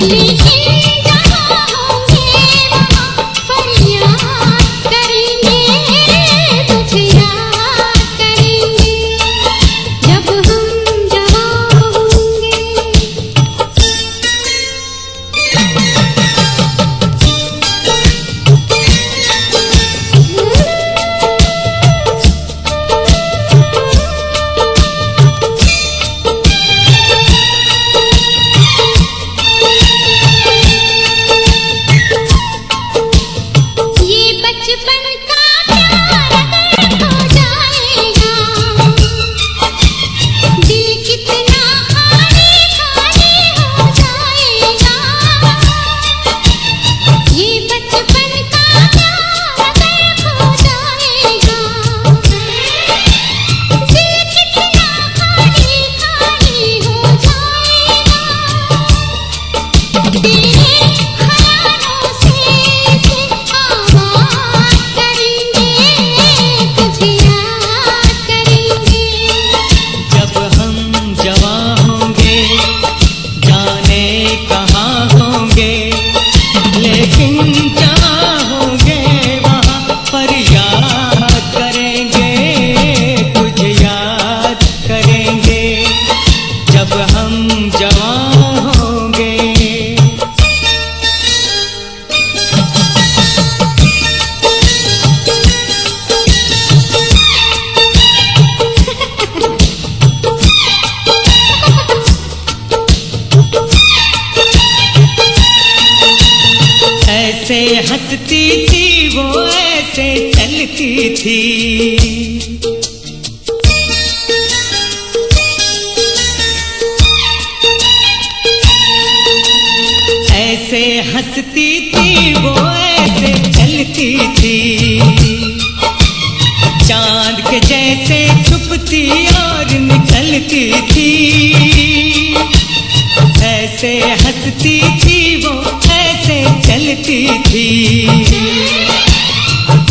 你听。ऐसे हंसती थी, वो ऐसे चलती थी। ऐसे हंसती थी, वो ऐसे चलती थी। चाँद के जैसे छुपती और निकलती थी। ऐसे हंसती थी, वो ऐसे चलती थी।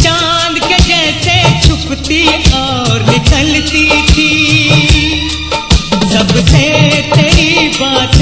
चाँद के जैसे छुपती और निकलती थी। सबसे तेरी बात